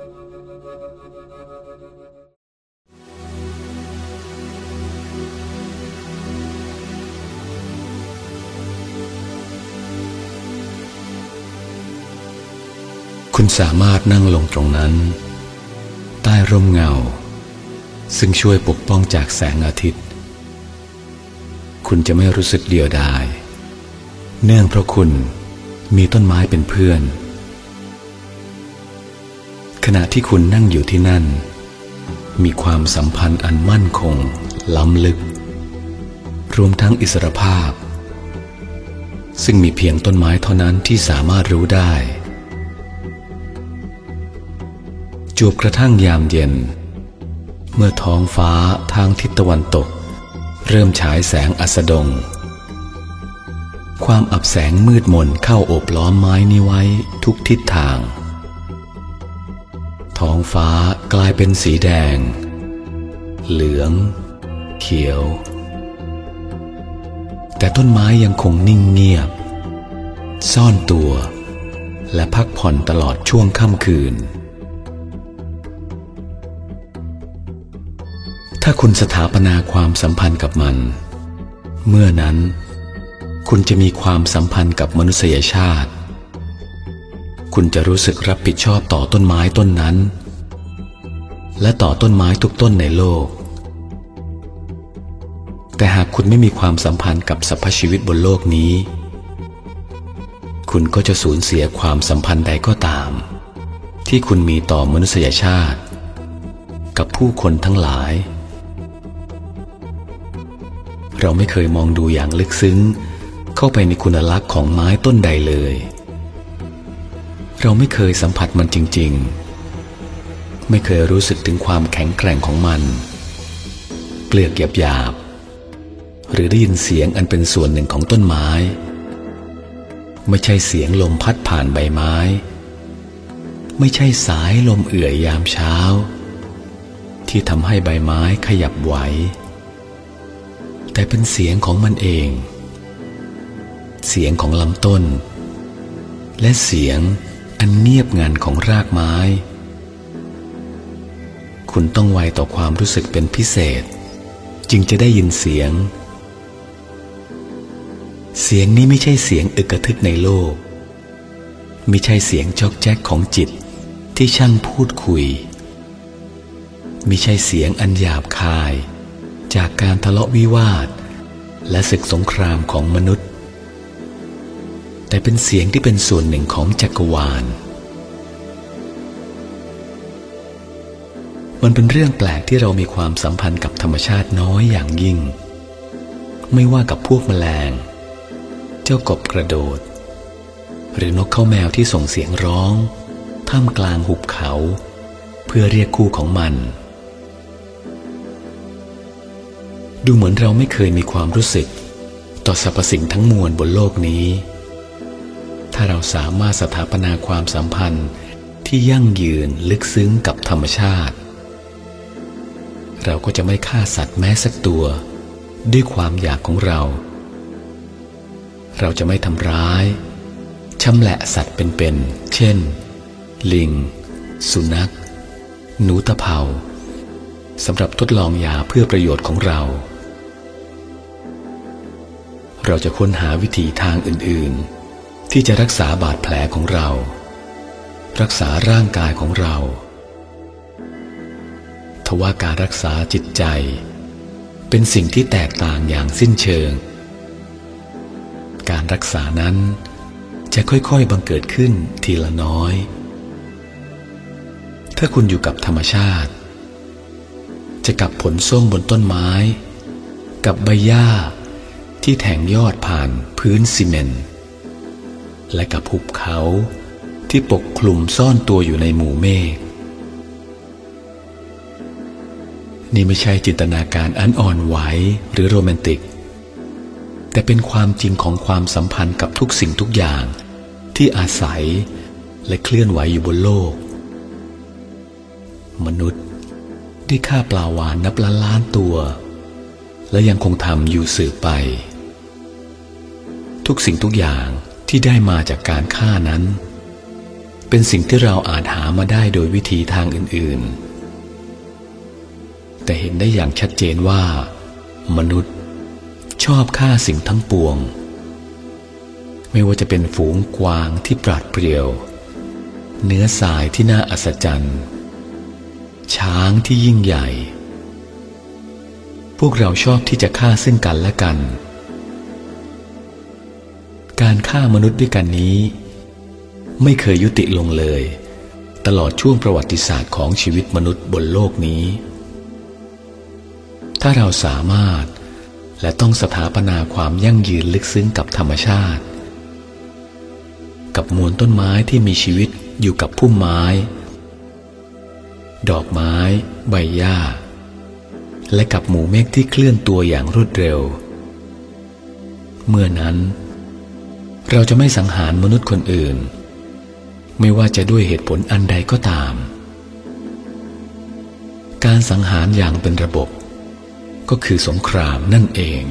คุณสามารถนั่งลงตรงนั้น ใต้ร่มเงา ซึ่งช่วยปกป้องจากแสงอาทิตย์ คุณจะไม่รู้สึกเดียวดาย เนื่องเพราะคุณมีต้นไม้เป็นเพื่อน ณะที่คุณนั่งอยู่ที่นั่น มีความสัมพันธ์อันมั่นคง ล้ำลึก รวมทั้งอิสรภาพ ซึ่งมีเพียงต้นไม้เท่านั้นที่สามารถรู้ได้จวบกระทั่งยามเย็น เมื่อท้องฟ้าทางทิศตะวันตก เริ่มฉายแสงอัสดง ความอับแสงมืดมนเข้าโอบล้อมไม้นี้ไว้ทุกทิศทาง ท้องฟ้ากลายเป็นสีแดง เหลือง เขียว แต่ต้นไม้ยังคงนิ่งเงียบ ซ่อนตัว และพักผ่อนตลอดช่วงค่ำคืน ถ้าคุณสถาปนาความสัมพันธ์กับมัน เมื่อนั้น คุณจะมีความสัมพันธ์กับมนุษยชาติ คุณจะรู้สึกรับผิดชอบต่อต้นไม้ต้นนั้น และต่อต้นไม้ทุกต้นในโลก แต่หากคุณไม่มีความสัมพันธ์กับสรรพชีวิตบนโลกนี้ คุณก็จะสูญเสียความสัมพันธ์ใดก็ตาม ที่คุณมีต่อมนุษยชาติ กับผู้คนทั้งหลาย เราไม่เคยมองดูอย่างลึกซึ้ง เข้าไปในคุณลักษณ์ของไม้ต้นใดเลย เราไม่เคยสัมผัสมันจริง ๆ ไม่เคยรู้สึกถึงความแข็งแกร่งของมัน เปลือกหยาบหยาบหรือได้ยินเสียงอันเป็นส่วนหนึ่งของต้นไม้ ไม่ใช่เสียงลมพัดผ่านใบไม้ ไม่ใช่สายลมเอื่อยยามเช้า ที่ทำให้ใบไม้ขยับไหวแต่เป็นเสียงของมันเอง เสียงของลำต้น และเสียง อันเงียบงันของรากไม้ คุณต้องไวต่อความรู้สึกเป็นพิเศษ จึงจะได้ยินเสียง เสียงนี้ไม่ใช่เสียงอึกระทึกในโลกไม่ใช่เสียงจอกแจ๊กของจิตที่ช่างพูดคุยม่ใช่เสียงอันหยาบคาย จากการทะเลาะวิวาท และศึกสงครามของมนุษย์ แต่เป็นเสียงที่เป็นส่วนหนึ่งของจักรวาล มันเป็นเรื่องแปลกที่เรามีความสัมพันธ์กับธรรมชาติน้อยอย่างยิ่ง ไม่ว่ากับพวกแมลง เจ้ากบกระโดด หรือนกเข้าแมวที่ส่งเสียงร้อง ท่ามกลางหุบเขา เพื่อเรียกคู่ของมัน ดูเหมือนเราไม่เคยมีความรู้สึก ต่อสรรพสิ่งทั้งมวลบนโลกนี้ ถ้าเราสามารถสถาปนาความสัมพันธ์ที่ยั่งยืนลึกซึ้งกับธรรมชาติ เราก็จะไม่ฆ่าสัตว์แม้สักตัว ด้วยความอยากของเรา เราจะไม่ทำร้ายชำแหละสัตว์เป็นๆเช่น ลิง สุนัข หนูตะเภาสำหรับทดลองยาเพื่อประโยชน์ของเรา เราจะค้นหาวิธีทางอื่นๆ ที่จะรักษาบาดแผลของเรา รักษาร่างกายของเรา ทว่าการรักษาจิตใจ เป็นสิ่งที่แตกต่างอย่างสิ้นเชิง การรักษานั้นจะค่อยๆบังเกิดขึ้นทีละน้อย ถ้าคุณอยู่กับธรรมชาติ จะกับผลส้มบนต้นไม้ กับใบหญ้าที่แทงยอดผ่านพื้นซีเมนต์ และกับภูเขา ที่ปกคลุมซ่อนตัวอยู่ในหมู่เมฆนี่ไม่ใช่จินตนาการอันอ่อนไหวหรือโรแมนติก แต่เป็นความจริงของความสัมพันธ์กับทุกสิ่งทุกอย่าง ที่อาศัยและเคลื่อนไหวอยู่บนโลก มนุษย์ได้ฆ่าปลาวานนับล้านล้านตัว และยังคงทำอยู่สืบไป ทุกสิ่งทุกอย่าง ที่ได้มาจากการฆ่านั้น เป็นสิ่งที่เราอาจหามาได้โดยวิธีทางอื่น ๆ แต่เห็นได้อย่างชัดเจนว่า มนุษย์ชอบฆ่าสิ่งทั้งปวง ไม่ว่าจะเป็นฝูงกวางที่ปราดเปรียว เนื้อสายที่น่าอัศจรรย์ ช้างที่ยิ่งใหญ่ พวกเราชอบที่จะฆ่าซึ่งกันและกัน การฆ่ามนุษย์ด้วยกันนี้ ไม่เคยยุติลงเลย ตลอดช่วงประวัติศาสตร์ของชีวิตมนุษย์บนโลกนี้ ถ้าเราสามารถและต้องสถาปนาความยั่งยืนลึกซึ้งกับธรรมชาติ กับมวลต้นไม้ที่มีชีวิตอยู่กับพุ่มไม้ ดอกไม้ ใบหญ้า และกับหมู่เมฆที่เคลื่อนตัวอย่างรวดเร็ว เมื่อนั้น เราจะไม่สังหารมนุษย์คนอื่น ไม่ว่าจะด้วยเหตุผลอันใดก็ตาม การสังหารอย่างเป็นระบบ ก็คือสงครามนั่นเอง